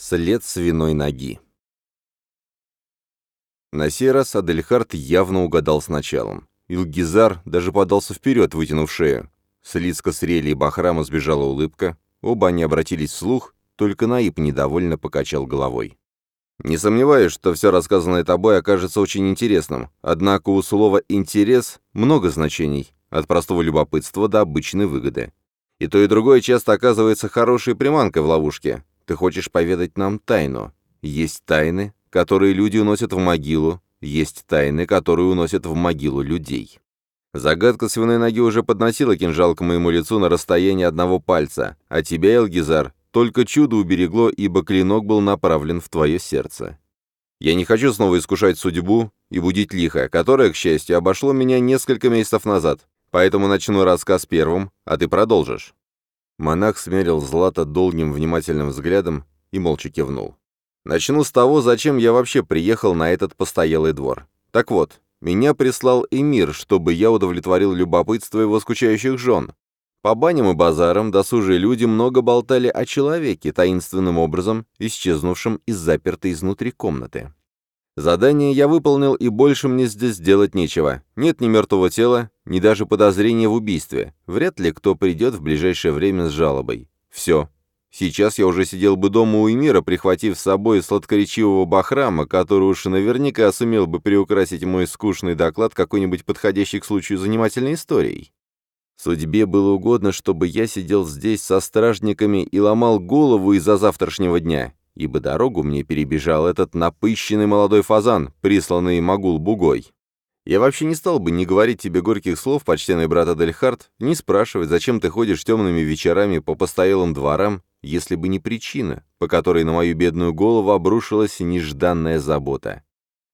След свиной ноги. На сей раз Адельхард явно угадал с началом. Илгизар даже подался вперед, вытянув шею. С лиц Касриэля и Бахрама сбежала улыбка. Оба они обратились вслух, только Наиб недовольно покачал головой. «Не сомневаюсь, что все рассказанное тобой окажется очень интересным, однако у слова «интерес» много значений, от простого любопытства до обычной выгоды. И то, и другое часто оказывается хорошей приманкой в ловушке, ты хочешь поведать нам тайну. Есть тайны, которые люди уносят в могилу, есть тайны, которые уносят в могилу людей. Загадка свиной ноги уже подносила кинжал к моему лицу на расстоянии одного пальца, а тебя, Элгизар, только чудо уберегло, ибо клинок был направлен в твое сердце. Я не хочу снова искушать судьбу и будить лихо, которое, к счастью, обошло меня несколько месяцев назад, поэтому начну рассказ первым, а ты продолжишь. Монах смерил Злата долгим внимательным взглядом и молча кивнул. «Начну с того, зачем я вообще приехал на этот постоялый двор. Так вот, меня прислал Эмир, чтобы я удовлетворил любопытство его скучающих жен. По баням и базарам досужие люди много болтали о человеке, таинственным образом исчезнувшем из запертой изнутри комнаты. Задание я выполнил, и больше мне здесь делать нечего. Нет ни мертвого тела, ни даже подозрения в убийстве. Вряд ли кто придет в ближайшее время с жалобой. Все. Сейчас я уже сидел бы дома у Эмира, прихватив с собой сладкоречивого бахрама, который уж наверняка сумел бы приукрасить мой скучный доклад какой-нибудь подходящей к случаю занимательной историей. Судьбе было угодно, чтобы я сидел здесь со стражниками и ломал голову из-за завтрашнего дня, ибо дорогу мне перебежал этот напыщенный молодой фазан, присланный Магул-Бугой. Я вообще не стал бы ни говорить тебе горьких слов, почтенный брат Адельхард, ни спрашивать, зачем ты ходишь темными вечерами по постоялым дворам, если бы не причина, по которой на мою бедную голову обрушилась нежданная забота.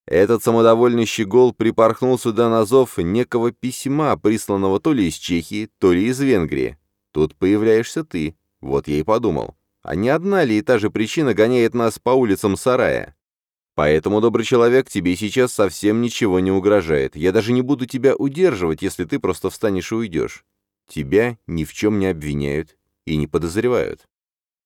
Этот самодовольный щегол припорхнул сюда на зов некого письма, присланного то ли из Чехии, то ли из Венгрии. Тут появляешься ты, вот я и подумал. А не одна ли и та же причина гоняет нас по улицам сарая? Поэтому, добрый человек, тебе сейчас совсем ничего не угрожает. Я даже не буду тебя удерживать, если ты просто встанешь и уйдешь. Тебя ни в чем не обвиняют и не подозревают.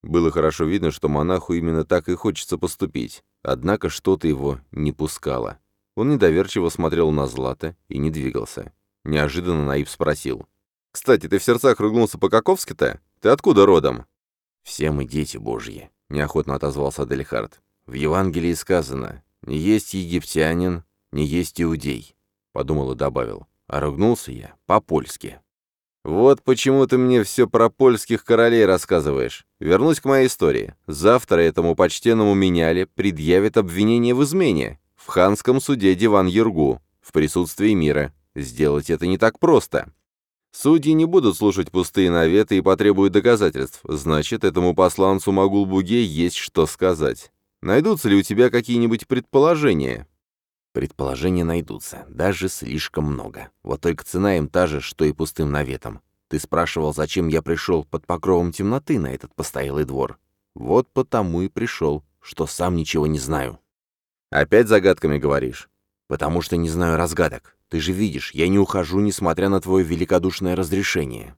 Было хорошо видно, что монаху именно так и хочется поступить. Однако что-то его не пускало. Он недоверчиво смотрел на Злата и не двигался. Неожиданно Наив спросил. «Кстати, ты в сердцах ругнулся по-каковски-то? Ты откуда родом?» «Все мы дети Божьи», — неохотно отозвался Адельхард. «В Евангелии сказано, не есть египтянин, не есть иудей», — подумал и добавил. А ругнулся я по-польски. «Вот почему ты мне все про польских королей рассказываешь. Вернусь к моей истории. Завтра этому почтенному меняли предъявят обвинение в измене в ханском суде Диван Юргу в присутствии мира. Сделать это не так просто. Судьи не будут слушать пустые наветы и потребуют доказательств. Значит, этому посланцу Магулбуге есть что сказать. Найдутся ли у тебя какие-нибудь предположения? Предположения найдутся, даже слишком много. Вот только цена им та же, что и пустым наветом. Ты спрашивал, зачем я пришел под покровом темноты на этот постоялый двор. Вот потому и пришел, что сам ничего не знаю. Опять загадками говоришь? Потому что не знаю разгадок. Ты же видишь, я не ухожу, несмотря на твое великодушное разрешение».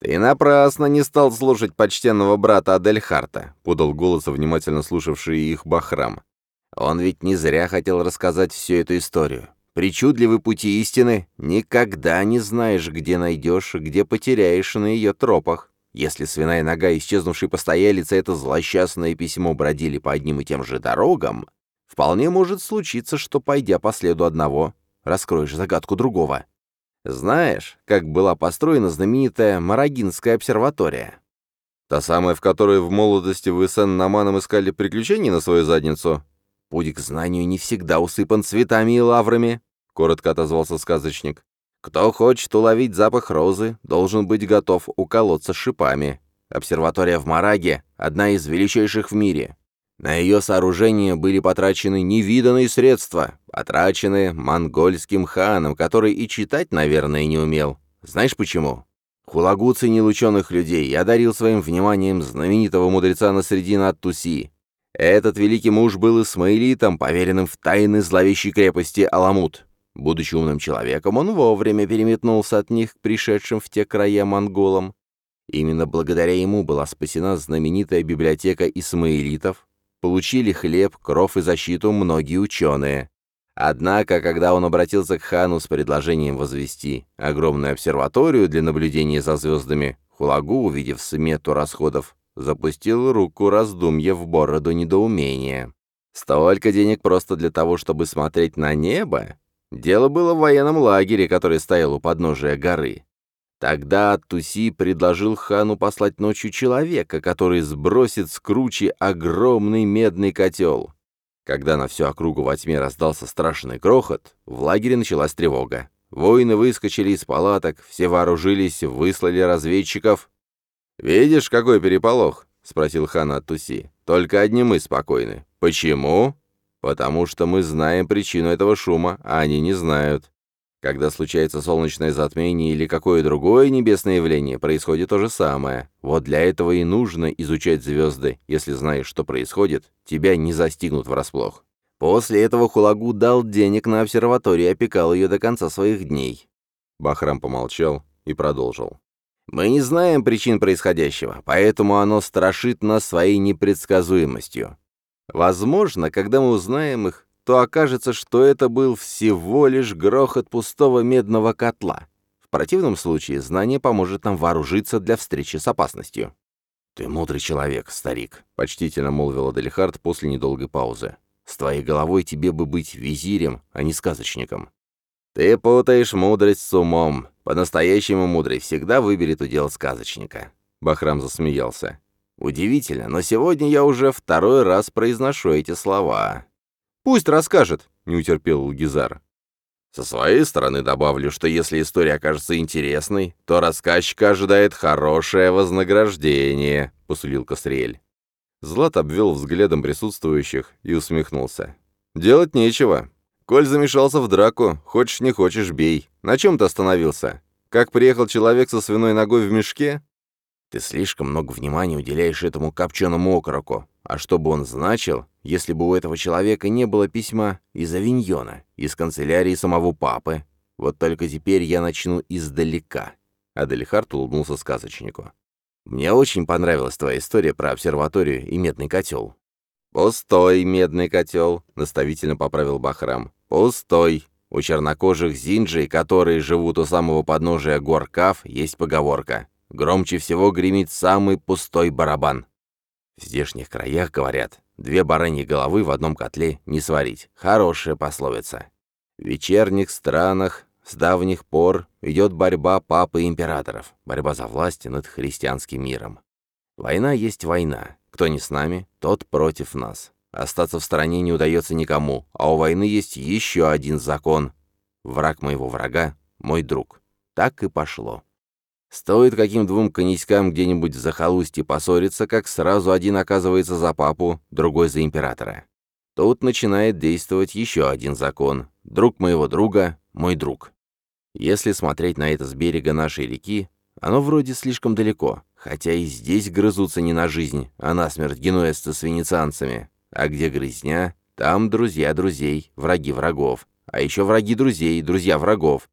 «Ты напрасно не стал слушать почтенного брата Адельхарта», — подал голос внимательно слушавший их Бахрам. «Он ведь не зря хотел рассказать всю эту историю. Причудливы пути истины никогда не знаешь, где найдешь, где потеряешь на ее тропах. Если свиная нога исчезнувшей постоялицы это злосчастное письмо бродили по одним и тем же дорогам, вполне может случиться, что, пойдя по следу одного, раскроешь загадку другого. Знаешь, как была построена знаменитая Марагинская обсерватория? Та самая, в которой в молодости вы с Энноманом искали приключений на свою задницу? Путь к знанию не всегда усыпан цветами и лаврами, — коротко отозвался сказочник. Кто хочет уловить запах розы, должен быть готов уколоться шипами. Обсерватория в Мараге — одна из величайших в мире. На ее сооружение были потрачены невиданные средства, потрачены монгольским ханом, который и читать, наверное, не умел. Знаешь почему? Хулагу ценил ученых людей и одарил своим вниманием знаменитого мудреца на средина Ат-Туси. Этот великий муж был исмаилитом, поверенным в тайны зловещей крепости Аламут. Будучи умным человеком, он вовремя переметнулся от них к пришедшим в те края монголам. Именно благодаря ему была спасена знаменитая библиотека исмаилитов, получили хлеб, кров и защиту многие ученые. Однако, когда он обратился к хану с предложением возвести огромную обсерваторию для наблюдения за звездами, Хулагу, увидев смету расходов, запустил руку раздумья в бороду недоумения. Столько денег просто для того, чтобы смотреть на небо? Дело было в военном лагере, который стоял у подножия горы. Тогда Туси предложил хану послать ночью человека, который сбросит с кручи огромный медный котел. Когда на всю округу во тьме раздался страшный грохот, в лагере началась тревога. Воины выскочили из палаток, все вооружились, выслали разведчиков. «Видишь, какой переполох?» — спросил хан от Туси. «Только одни мы спокойны. Почему?» «Потому что мы знаем причину этого шума, а они не знают. Когда случается солнечное затмение или какое другое небесное явление, происходит то же самое. Вот для этого и нужно изучать звезды. Если знаешь, что происходит, тебя не застигнут врасплох. После этого Хулагу дал денег на обсерваторию и опекал ее до конца своих дней. Бахрам помолчал и продолжил. «Мы не знаем причин происходящего, поэтому оно страшит нас своей непредсказуемостью. Возможно, когда мы узнаем их, то окажется, что это был всего лишь грохот пустого медного котла. В противном случае знание поможет нам вооружиться для встречи с опасностью. «Ты мудрый человек, старик», — почтительно молвил Аделихард после недолгой паузы. «С твоей головой тебе бы быть визирем, а не сказочником». «Ты путаешь мудрость с умом. По-настоящему мудрый всегда выберет удел сказочника». Бахрам засмеялся. «Удивительно, но сегодня я уже второй раз произношу эти слова. «Пусть расскажет», — не утерпел Лгизар. Со своей стороны добавлю, что если история окажется интересной, то рассказчика ожидает хорошее вознаграждение», — посулил Косриэль. Злат обвел взглядом присутствующих и усмехнулся. «Делать нечего. Коль замешался в драку, хочешь не хочешь, бей. На чем ты остановился? Как приехал человек со свиной ногой в мешке?» «Ты слишком много внимания уделяешь этому копченому окороку. А что бы он значил, если бы у этого человека не было письма из Авиньона, из канцелярии самого папы? Вот только теперь я начну издалека». Аделихард улыбнулся сказочнику. «Мне очень понравилась твоя история про обсерваторию и медный котел». «Пустой медный котел», — наставительно поправил Бахрам. «Пустой. У чернокожих зинджей, которые живут у самого подножия гор Кав, есть поговорка. Громче всего гремит самый пустой барабан». В здешних краях, говорят, две бараньи головы в одном котле не сварить. Хорошая пословица. В вечерних странах с давних пор идет борьба папы императоров, борьба за власть над христианским миром. Война есть война. Кто не с нами, тот против нас. Остаться в стороне не удается никому, а у войны есть еще один закон. Враг моего врага — мой друг. Так и пошло. Стоит каким двум коньячкам где-нибудь в захолустье поссориться, как сразу один оказывается за папу, другой за императора. Тут начинает действовать еще один закон. Друг моего друга — мой друг. Если смотреть на это с берега нашей реки, оно вроде слишком далеко, хотя и здесь грызутся не на жизнь, а на смерть генуэзцы с венецианцами. А где грызня, там друзья друзей, враги врагов. А еще враги друзей, друзья врагов.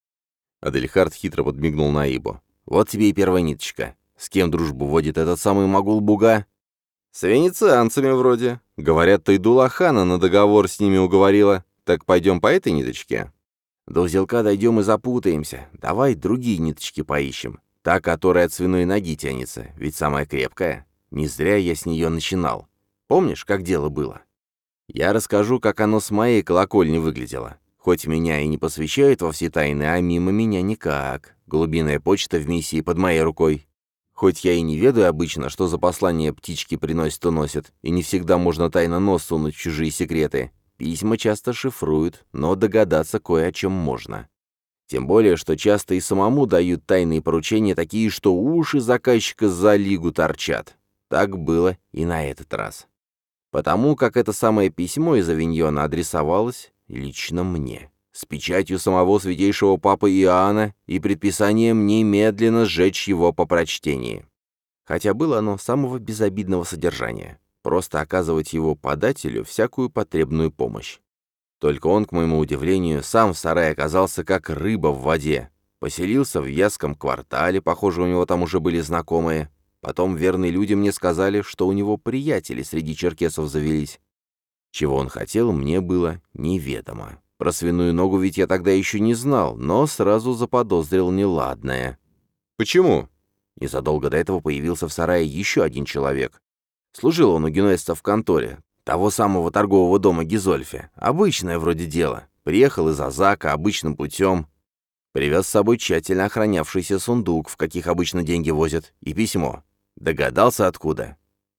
Адельхард хитро подмигнул Наибу. Вот тебе и первая ниточка. С кем дружбу водит этот самый Магул-Буга? С венецианцами вроде. Говорят, ты Дулахана на договор с ними уговорила. Так пойдем по этой ниточке? До узелка дойдем и запутаемся. Давай другие ниточки поищем. Та, которая от свиной ноги тянется, ведь самая крепкая. Не зря я с нее начинал. Помнишь, как дело было? Я расскажу, как оно с моей колокольни выглядело. Хоть меня и не посвящают во все тайны, а мимо меня никак. Голубиная почта в миссии под моей рукой. Хоть я и не ведаю обычно, что за послание птички приносят и носят, и не всегда можно тайно нос сунуть в чужие секреты, письма часто шифруют, но догадаться кое о чем можно. Тем более, что часто и самому дают тайные поручения такие, что уши заказчика за лигу торчат. Так было и на этот раз. Потому как это самое письмо из Авиньона адресовалось лично мне с печатью самого святейшего папы Иоанна и предписанием немедленно сжечь его по прочтении. Хотя было оно самого безобидного содержания, просто оказывать его подателю всякую потребную помощь. Только он, к моему удивлению, сам в сарае оказался как рыба в воде. Поселился в Яском квартале, похоже, у него там уже были знакомые. Потом верные люди мне сказали, что у него приятели среди черкесов завелись. Чего он хотел, мне было неведомо. Про свиную ногу ведь я тогда еще не знал, но сразу заподозрил неладное. Почему? Незадолго до этого появился в сарае еще один человек. Служил он у генуэзца в конторе, того самого торгового дома Гизольфи. Обычное вроде дело. Приехал из Азака обычным путем. Привез с собой тщательно охранявшийся сундук, в каких обычно деньги возят, и письмо. Догадался откуда?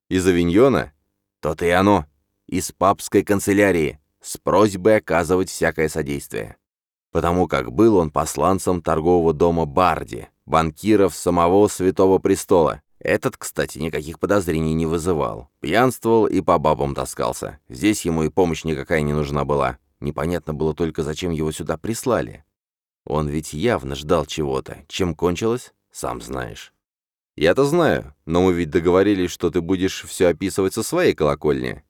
Из Авиньона? То-то и оно. Из папской канцелярии. С просьбой оказывать всякое содействие. Потому как был он посланцем торгового дома Барди, банкиров самого Святого Престола. Этот, кстати, никаких подозрений не вызывал. Пьянствовал и по бабам таскался. Здесь ему и помощь никакая не нужна была. Непонятно было только, зачем его сюда прислали. Он ведь явно ждал чего-то. Чем кончилось, сам знаешь. Я-то знаю, но мы ведь договорились, что ты будешь все описывать со своей колокольни.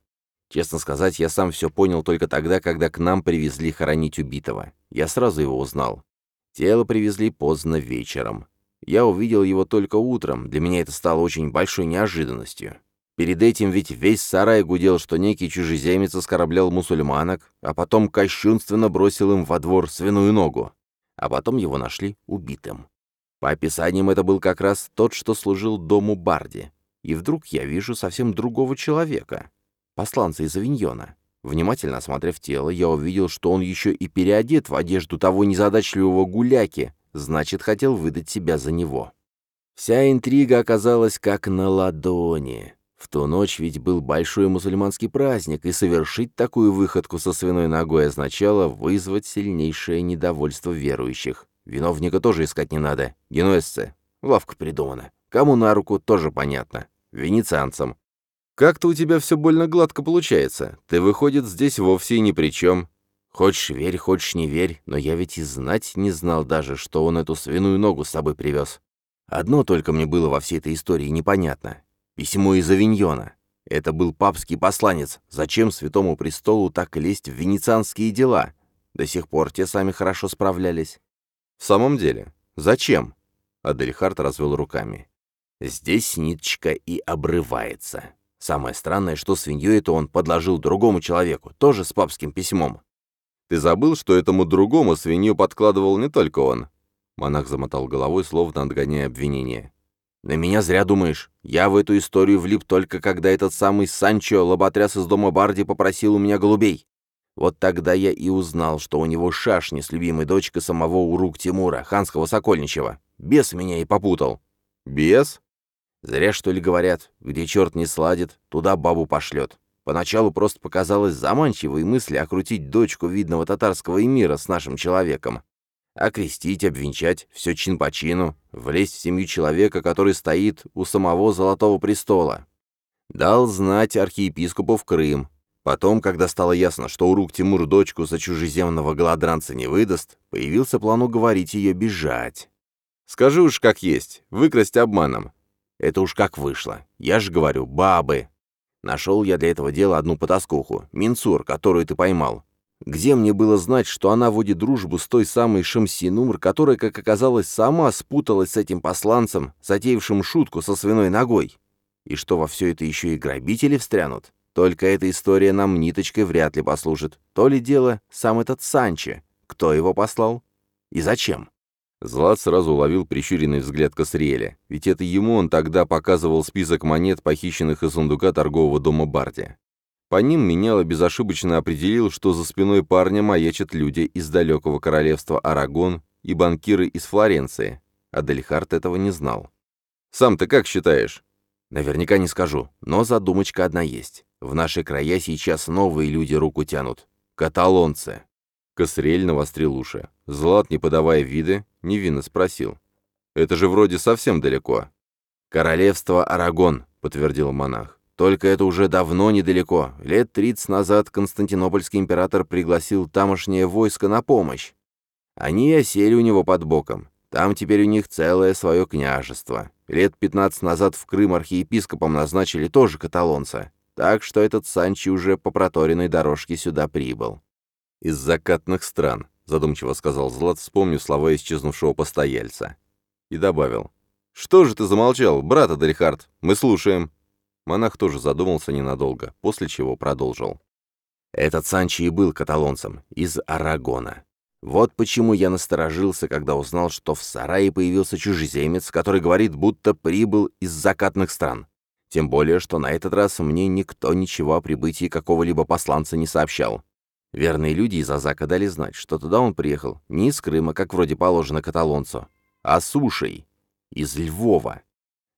Честно сказать, я сам все понял только тогда, когда к нам привезли хоронить убитого. Я сразу его узнал. Тело привезли поздно вечером. Я увидел его только утром, для меня это стало очень большой неожиданностью. Перед этим ведь весь сарай гудел, что некий чужеземец оскорблял мусульманок, а потом кощунственно бросил им во двор свиную ногу. А потом его нашли убитым. По описаниям это был как раз тот, что служил дому Барди. И вдруг я вижу совсем другого человека, посланца из Авиньона. Внимательно осмотрев тело, я увидел, что он еще и переодет в одежду того незадачливого гуляки, значит, хотел выдать себя за него. Вся интрига оказалась как на ладони. В ту ночь ведь был большой мусульманский праздник, и совершить такую выходку со свиной ногой означало вызвать сильнейшее недовольство верующих. Виновника тоже искать не надо. Генуэзцы. Лавка придумана. Кому на руку, тоже понятно. Венецианцам. Как-то у тебя все больно гладко получается. Ты, выходит, здесь вовсе ни при чем. Хочешь верь, хочешь не верь, но я ведь и знать не знал даже, что он эту свиную ногу с собой привез. Одно только мне было во всей этой истории непонятно. Письмо из Авиньона. Это был папский посланец. Зачем Святому Престолу так лезть в венецианские дела? До сих пор те сами хорошо справлялись. В самом деле, зачем? Адельхард развел руками. Здесь ниточка и обрывается. Самое странное, что свинью это он подложил другому человеку, тоже с папским письмом. Ты забыл, что этому другому свинью подкладывал не только он? Монах замотал головой, словно отгоняя обвинение. «На меня зря думаешь. Я в эту историю влип только когда этот самый Санчо, лоботряс из дома Барди, попросил у меня голубей. Вот тогда я и узнал, что у него шашни с любимой дочкой самого Урук Тимура, ханского Сокольничева. Бес меня и попутал». «Бес?» «Зря, что ли, говорят. Где черт не сладит, туда бабу пошлет. Поначалу просто показалось заманчивой мысли окрутить дочку видного татарского эмира с нашим человеком. Окрестить, обвенчать, все чин по чину, влезть в семью человека, который стоит у самого Золотого Престола. Дал знать архиепископу в Крым. Потом, когда стало ясно, что Урук Тимур дочку за чужеземного голодранца не выдаст, появился план уговорить ее бежать. Скажи уж как есть, выкрасть обманом. Это уж как вышло. Я же говорю, бабы. Нашел я для этого дела одну потаскуху, Минсур, которую ты поймал. Где мне было знать, что она водит дружбу с той самой Шамсинумр, которая, как оказалось, сама спуталась с этим посланцем, затеявшим шутку со свиной ногой? И что во все это еще и грабители встрянут? Только эта история нам ниточкой вряд ли послужит. То ли дело сам этот Санче. Кто его послал? И зачем? Злат сразу уловил прищуренный взгляд Касриэля, ведь это ему он тогда показывал список монет, похищенных из сундука торгового дома Барди. По ним меняло безошибочно определил, что за спиной парня маячат люди из далекого королевства Арагон и банкиры из Флоренции. А Дельхарт этого не знал. «Сам ты как считаешь?» «Наверняка не скажу, но задумочка одна есть. В наши края сейчас новые люди руку тянут. Каталонцы». Косрель навострил уши. Злат, не подавая виды, невинно спросил. «Это же вроде совсем далеко». «Королевство Арагон», — подтвердил монах. Только это уже давно недалеко. Лет 30 назад Константинопольский император пригласил тамошнее войско на помощь. Они осели у него под боком. Там теперь у них целое свое княжество. Лет 15 назад в Крым архиепископом назначили тоже каталонца. Так что этот Санчи уже по проторенной дорожке сюда прибыл. «Из закатных стран», — задумчиво сказал Злат, вспомнив слова исчезнувшего постояльца. И добавил. «Что же ты замолчал, брат Адельхард? Мы слушаем». Монах тоже задумался ненадолго, после чего продолжил. Этот Санчо и был каталонцем, из Арагона. Вот почему я насторожился, когда узнал, что в сарае появился чужеземец, который говорит, будто прибыл из закатных стран. Тем более, что на этот раз мне никто ничего о прибытии какого-либо посланца не сообщал. Верные люди из Азака дали знать, что туда он приехал не из Крыма, как вроде положено каталонцу, а сушей, из Львова.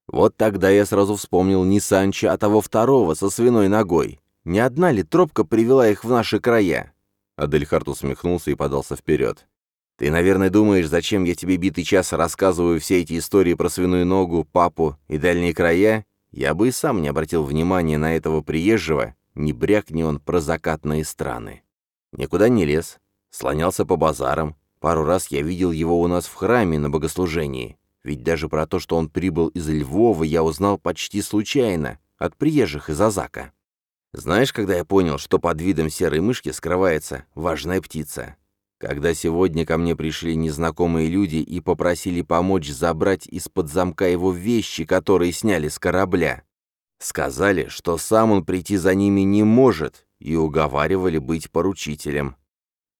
Вот тогда я сразу вспомнил не Санчо, а того второго со свиной ногой. Не одна ли тропка привела их в наши края? Адельхард усмехнулся и подался вперед. «Ты, наверное, думаешь, зачем я тебе битый час рассказываю все эти истории про свиную ногу, папу и дальние края? Я бы и сам не обратил внимания на этого приезжего, не брякни он про закатные страны. Никуда не лез, слонялся по базарам. Пару раз я видел его у нас в храме на богослужении. Ведь даже про то, что он прибыл из Львова, я узнал почти случайно, от приезжих из Азака. Знаешь, когда я понял, что под видом серой мышки скрывается важная птица? Когда сегодня ко мне пришли незнакомые люди и попросили помочь забрать из-под замка его вещи, которые сняли с корабля. Сказали, что сам он прийти за ними не может, и уговаривали быть поручителем.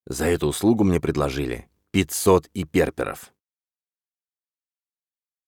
За эту услугу мне предложили 500 и перперов.